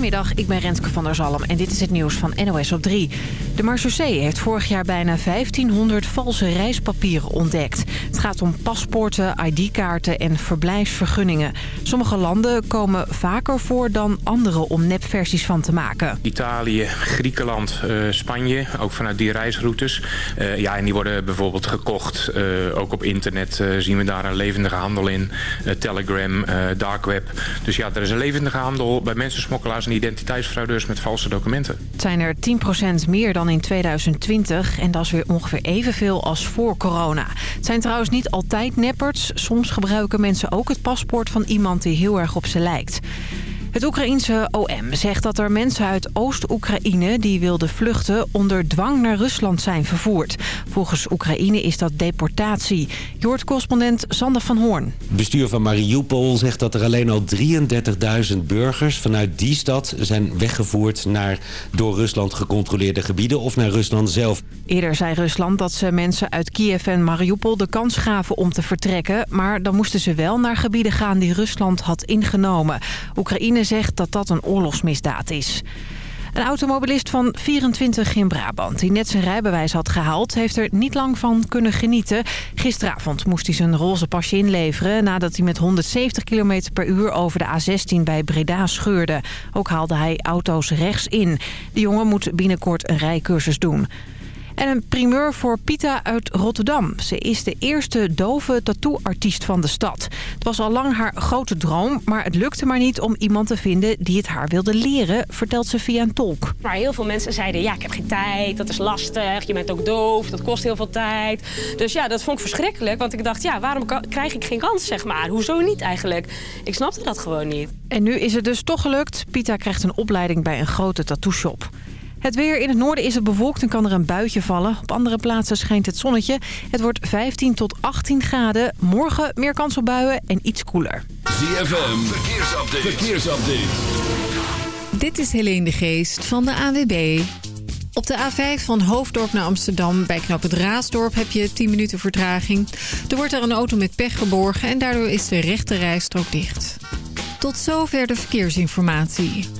Goedemiddag, ik ben Rentke van der Zalm en dit is het nieuws van NOS op 3. De Marseillais heeft vorig jaar bijna 1500 valse reispapieren ontdekt. Het gaat om paspoorten, ID-kaarten en verblijfsvergunningen. Sommige landen komen vaker voor dan andere om nepversies van te maken. Italië, Griekenland, uh, Spanje, ook vanuit die reisroutes. Uh, ja, en die worden bijvoorbeeld gekocht. Uh, ook op internet zien we daar een levendige handel in. Telegram, dark web. Dus ja, er is een levendige handel bij mensensmokkelaars en identiteitsfraudeurs met valse documenten. Het zijn er 10% meer dan in 2020 en dat is weer ongeveer evenveel als voor corona. Het zijn trouwens niet altijd neppers. Soms gebruiken mensen ook het paspoort van iemand die heel erg op ze lijkt. Het Oekraïense OM zegt dat er mensen uit Oost-Oekraïne... die wilden vluchten onder dwang naar Rusland zijn vervoerd. Volgens Oekraïne is dat deportatie. Joort correspondent Sander van Hoorn. Bestuur van Mariupol zegt dat er alleen al 33.000 burgers... vanuit die stad zijn weggevoerd naar door Rusland gecontroleerde gebieden... of naar Rusland zelf. Eerder zei Rusland dat ze mensen uit Kiev en Mariupol de kans gaven om te vertrekken... maar dan moesten ze wel naar gebieden gaan die Rusland had ingenomen. Oekraïne zegt dat dat een oorlogsmisdaad is. Een automobilist van 24 in Brabant, die net zijn rijbewijs had gehaald... heeft er niet lang van kunnen genieten. Gisteravond moest hij zijn roze pasje inleveren... nadat hij met 170 km per uur over de A16 bij Breda scheurde. Ook haalde hij auto's rechts in. De jongen moet binnenkort een rijcursus doen. En een primeur voor Pita uit Rotterdam. Ze is de eerste dove tattooartiest van de stad. Het was al lang haar grote droom, maar het lukte maar niet om iemand te vinden die het haar wilde leren, vertelt ze via een tolk. Maar heel veel mensen zeiden, ja, ik heb geen tijd, dat is lastig, je bent ook doof, dat kost heel veel tijd. Dus ja, dat vond ik verschrikkelijk, want ik dacht, ja, waarom krijg ik geen kans, zeg maar? Hoezo niet eigenlijk? Ik snapte dat gewoon niet. En nu is het dus toch gelukt. Pita krijgt een opleiding bij een grote tattoo shop. Het weer in het noorden is het bewolkt en kan er een buitje vallen. Op andere plaatsen schijnt het zonnetje. Het wordt 15 tot 18 graden. Morgen meer kans op buien en iets koeler. ZFM, verkeersupdate. verkeersupdate. Dit is Helene de Geest van de AWB. Op de A5 van Hoofddorp naar Amsterdam bij knap het Raasdorp heb je 10 minuten vertraging. Er wordt daar een auto met pech geborgen en daardoor is de rechte rijstrook dicht. Tot zover de verkeersinformatie.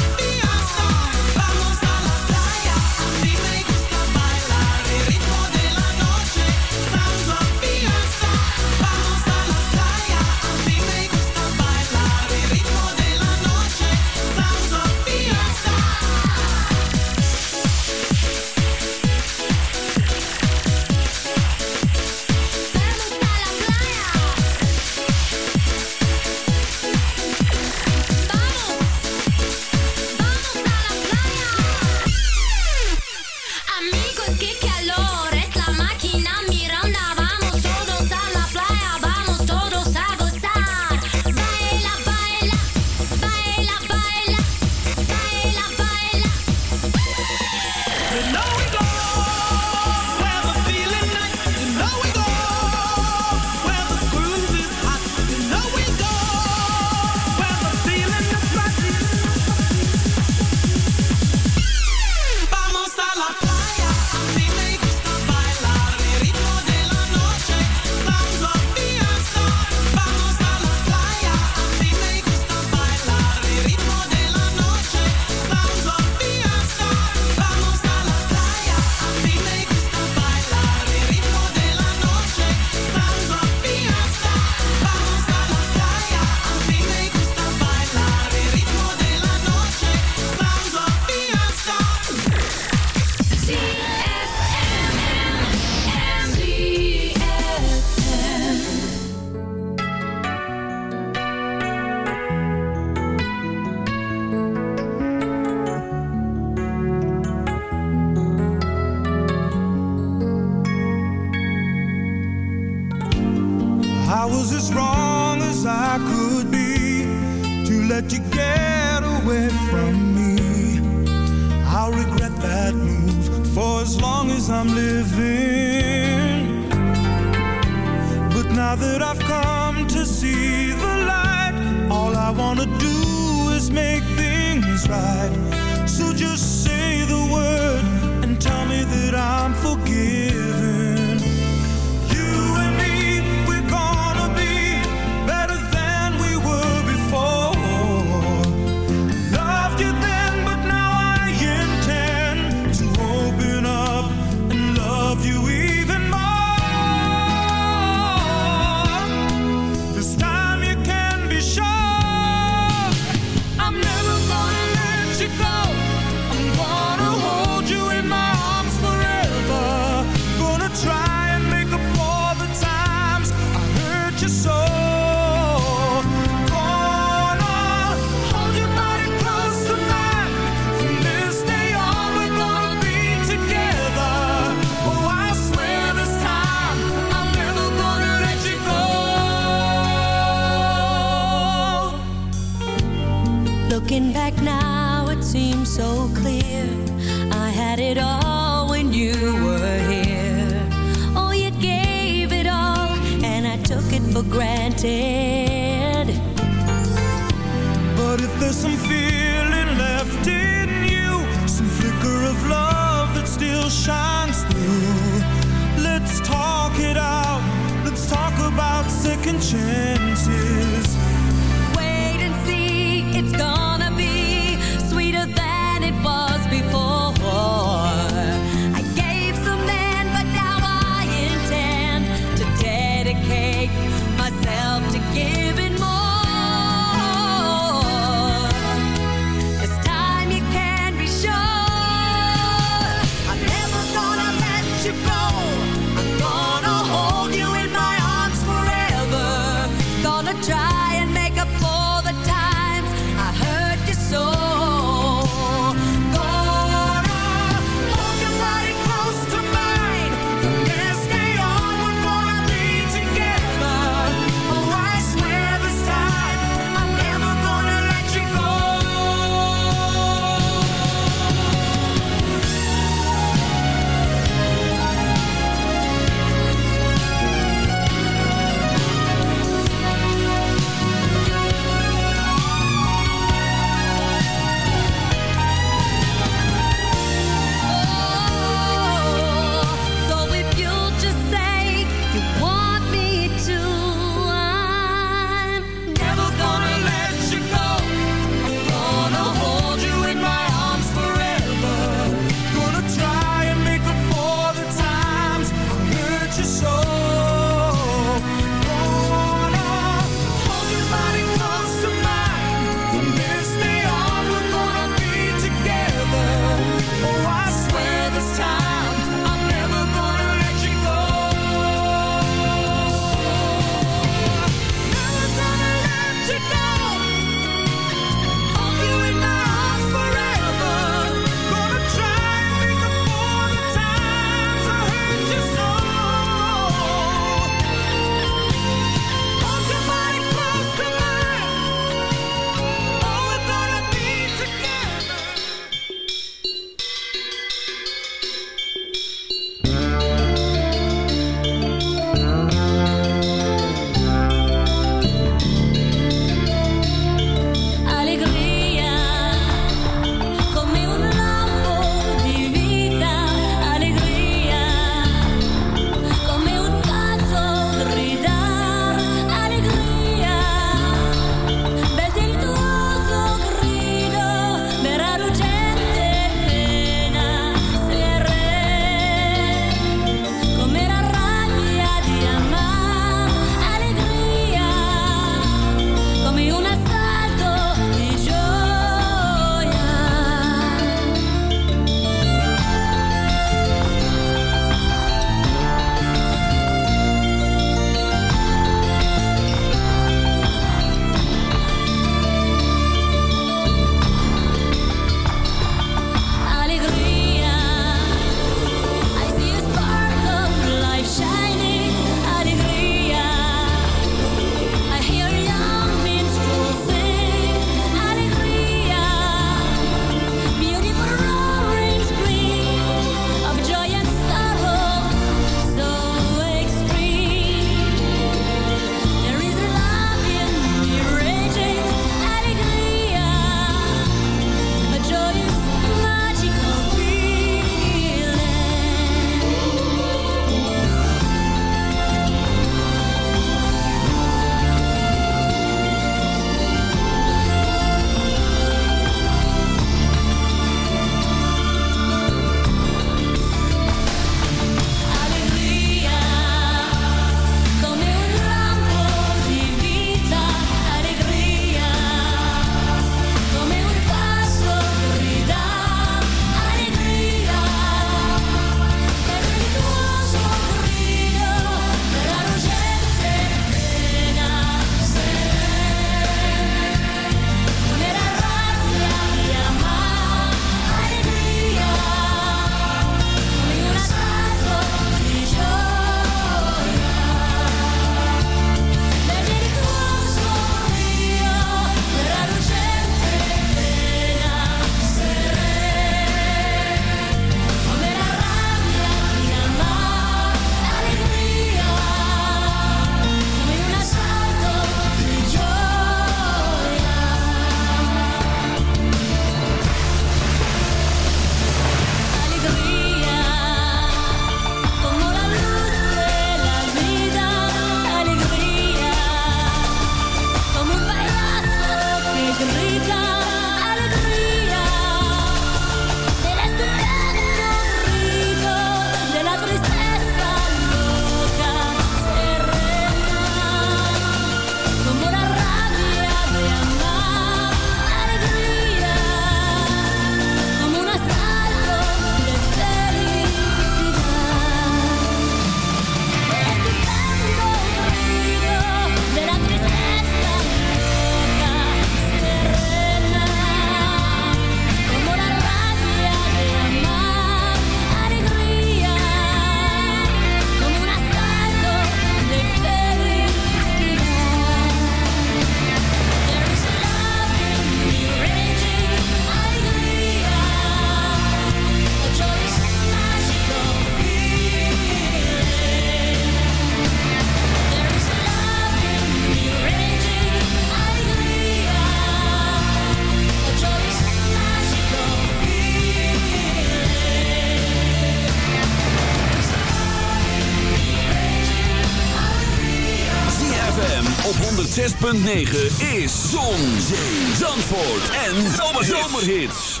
Is Zon, Zee, Zandvoort en Zomerhits.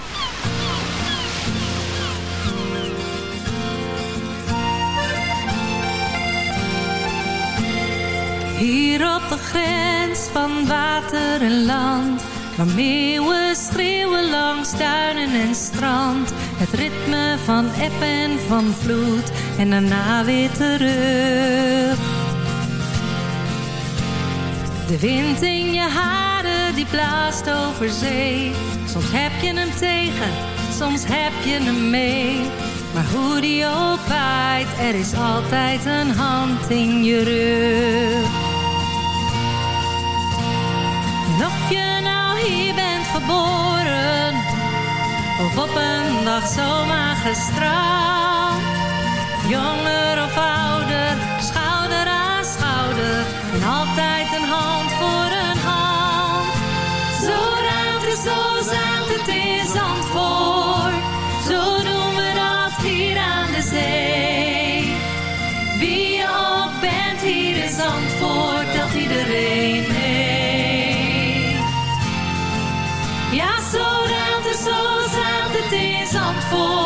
Hier op de grens van water en land Waar meeuwen schreeuwen langs duinen en strand. Het ritme van eb en van vloed En daarna weer terug De wind in je haren die blaast over zee. Soms heb je hem tegen, soms heb je hem mee. Maar hoe die ook waait, er is altijd een hand in je rug. En of je nou hier bent geboren Of op een dag zomaar gestraald. Jonger of ouder, En altijd een hand voor een hand. Zo ruimt het, zo zaad het in Zandvoort. Zo doen we dat hier aan de zee. Wie je ook bent hier in Zandvoort Dat iedereen mee Ja, zo ruimt het, zo zaad het in Zandvoort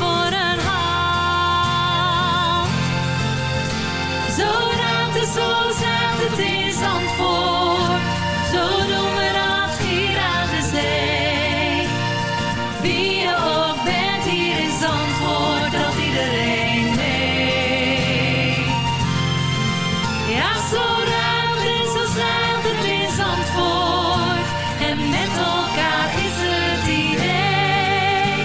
zo zaad het in Zandvoort. Zo doen we dat hier aan de zee. Wie je ook bent hier in Zandvoort, dat iedereen mee. Ja, zo ruimt en zo zeilt het in Zandvoort. En met elkaar is het idee.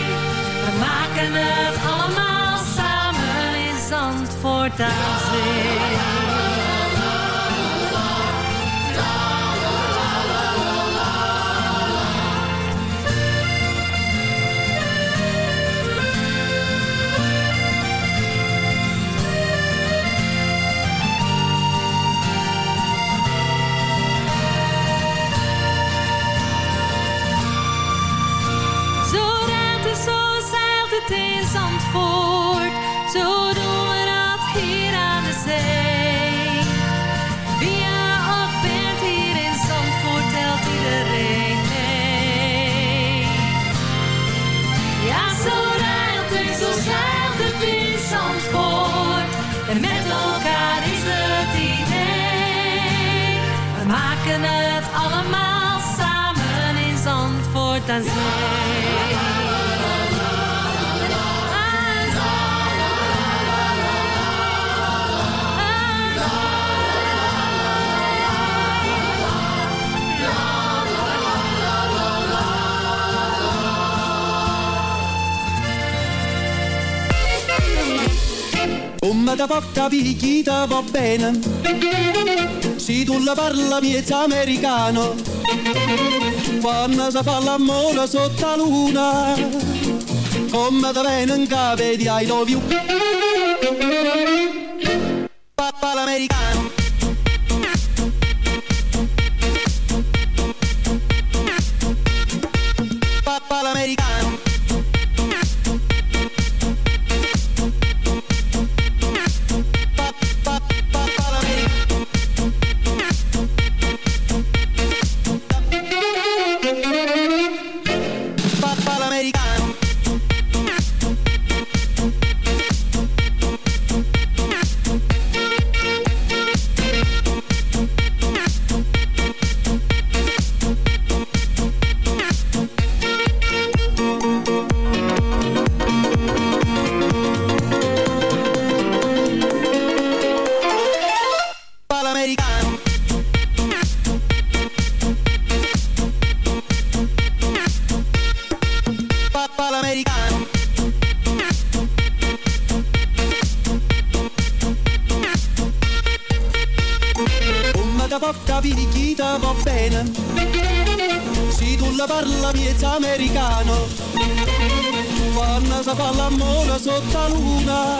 We maken het allemaal samen in Zandvoort aan zee. En met elkaar is het idee. We maken het allemaal samen in Zandvoort aan zee. Da porta picchita va bene. Se tu la parla miezza americano. Quando si fa l'amore sotto la luna Come da viene in capo di I love you capire chi ti va bene. Se tu la parla miezza americano, quando si fa l'amore sotto la luna,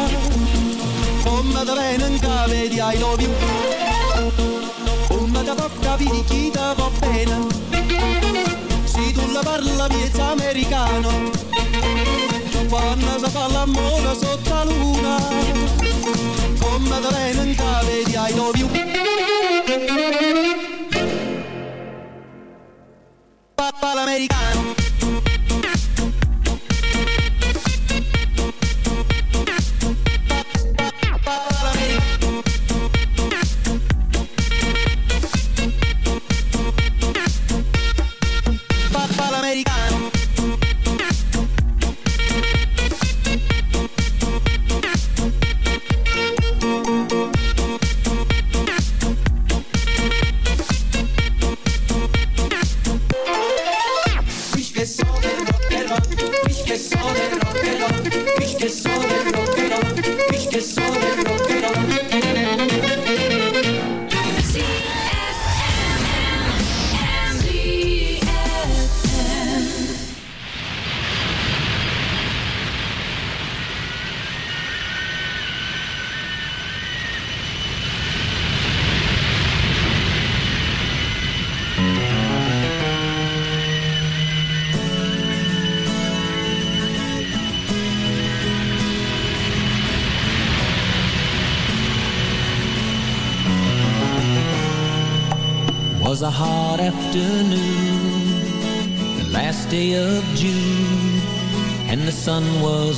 come da bene in cave di I love you. Come capire chi ti va bene. Se tu la parla miezza americano, quando si fa l'amore sotto la luna, come da bene in cave di I love you. Papa l'americano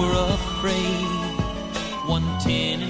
were afraid. 110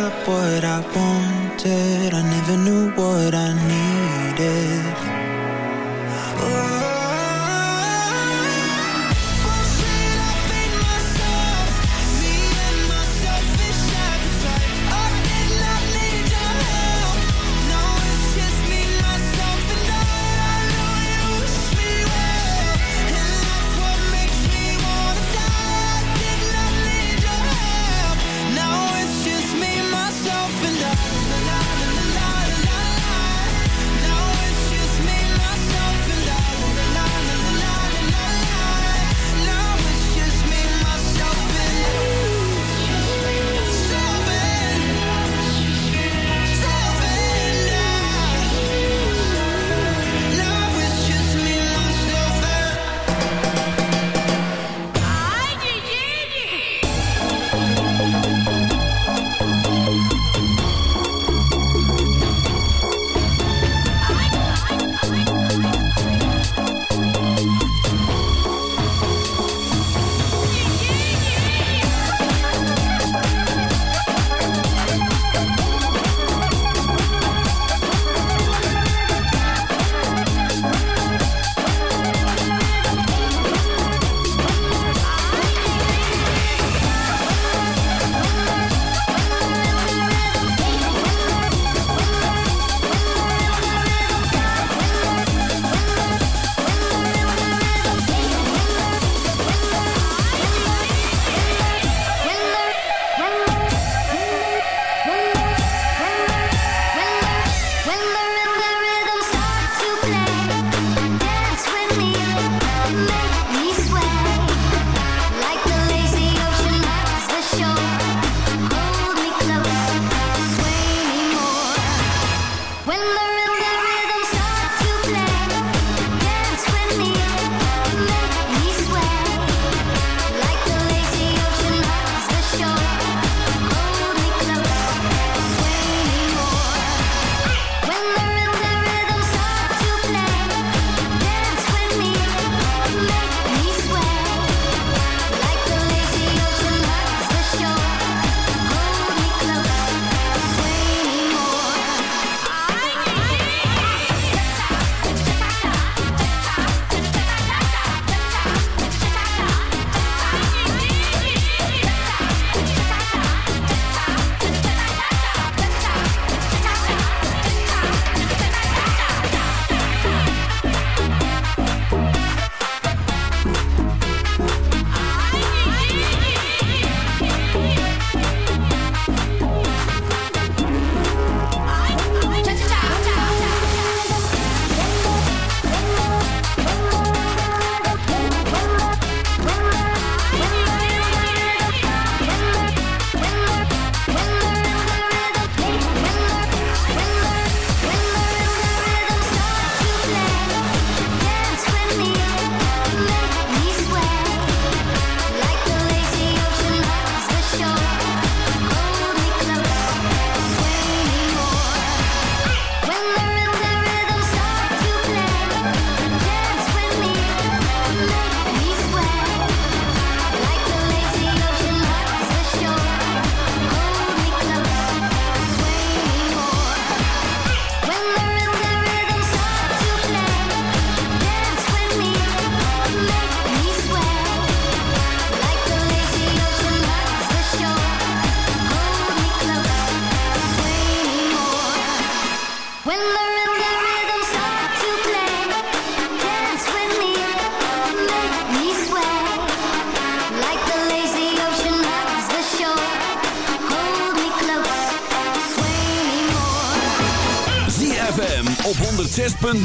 Got what I wanted. I never knew what I needed.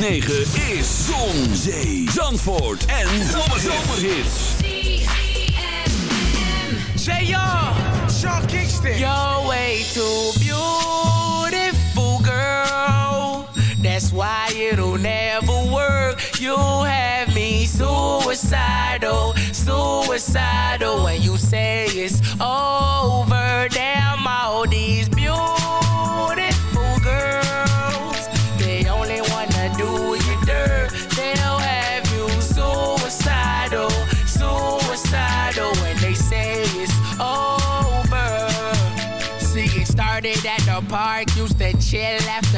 106.9 is Zon, Zee, Zandvoort en Zomerhits. Say y'all, Sean Kingston. You're way too beautiful, girl. That's why it'll never work. You have me suicidal, suicidal. When you say it's over,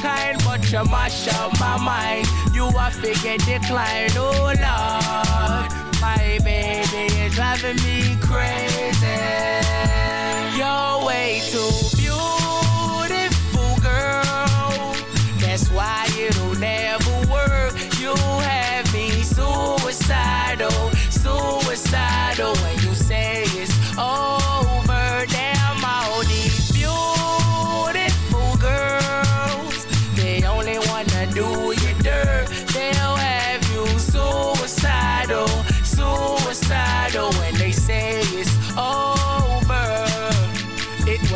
kind, but you mash up my mind. You are figure decline. Oh, Lord. My baby is driving me crazy. You're way too beautiful, girl. That's why it'll never work. You have me suicidal, suicidal. When you say it's over,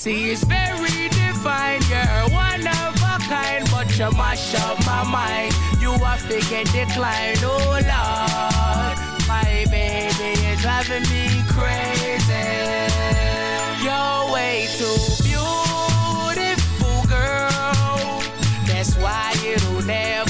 See, it's very divine. You're one of a kind, but you mash up my mind. You are figure decline, oh Lord. My baby is driving me crazy. You're way too beautiful, girl. That's why it'll never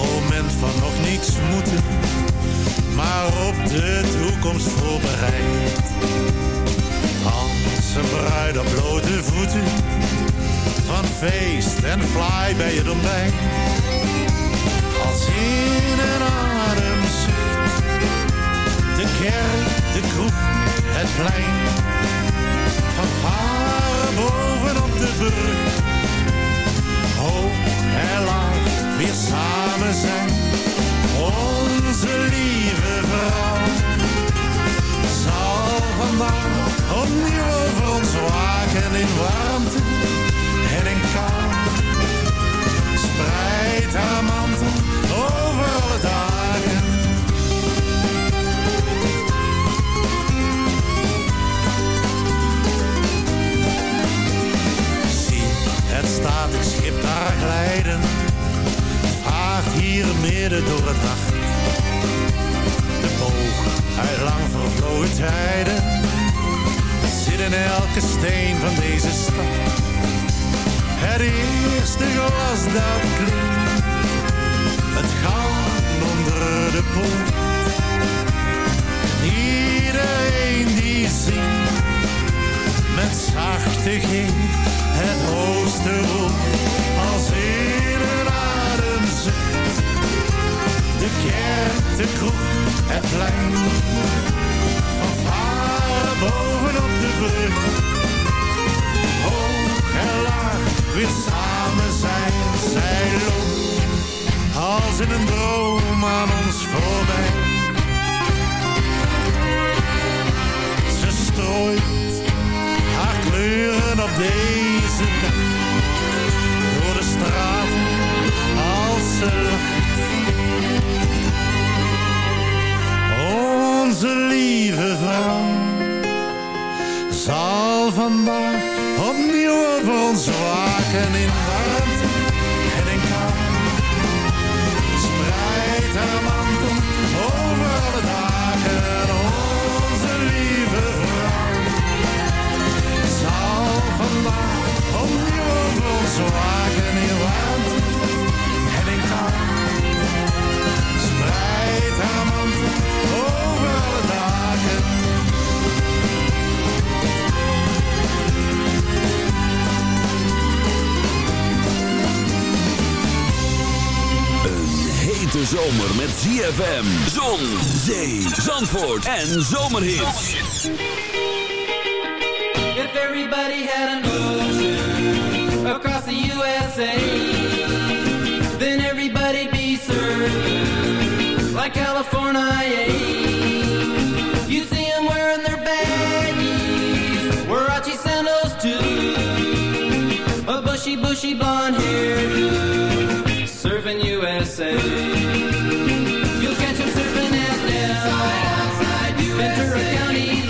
Moment van nog niks moeten, maar op de toekomst voorbereid. Als een bruid op blote voeten, van feest en fly bij het ontbijt. Als in een ademzucht, de kerk, de kroeg, het plein. Warmte en in kou. Spreid haar mantel over alle dagen. Zie, het statig schip daar glijden. Vaart hier midden door het nacht. De boog uit lang vervlogen tijden. In elke steen van deze stad. Het eerste glas dat klinkt. Het goud onder de poort. Iedereen die zingt. Met zachte G het hoogste roep. Als in een. De kerk, de kroeg, het plein. Bovenop de brug. Hoog en laag, weer samen zijn. Zij loopt als in een droom aan ons voorbij. Ze strooit haar kleuren op deze dag. Door de straten als ze lacht. Onze lieve vrouw zal vandaag opnieuw over ons waken in ZFM, zon, zee, zandvoort en. If everybody had an ocean across the USA, then everybody'd be served like California. You'd see them wearing their baggies, Warachi sandals too, a bushy, bushy blonde hairdo, serving USA. Ventura County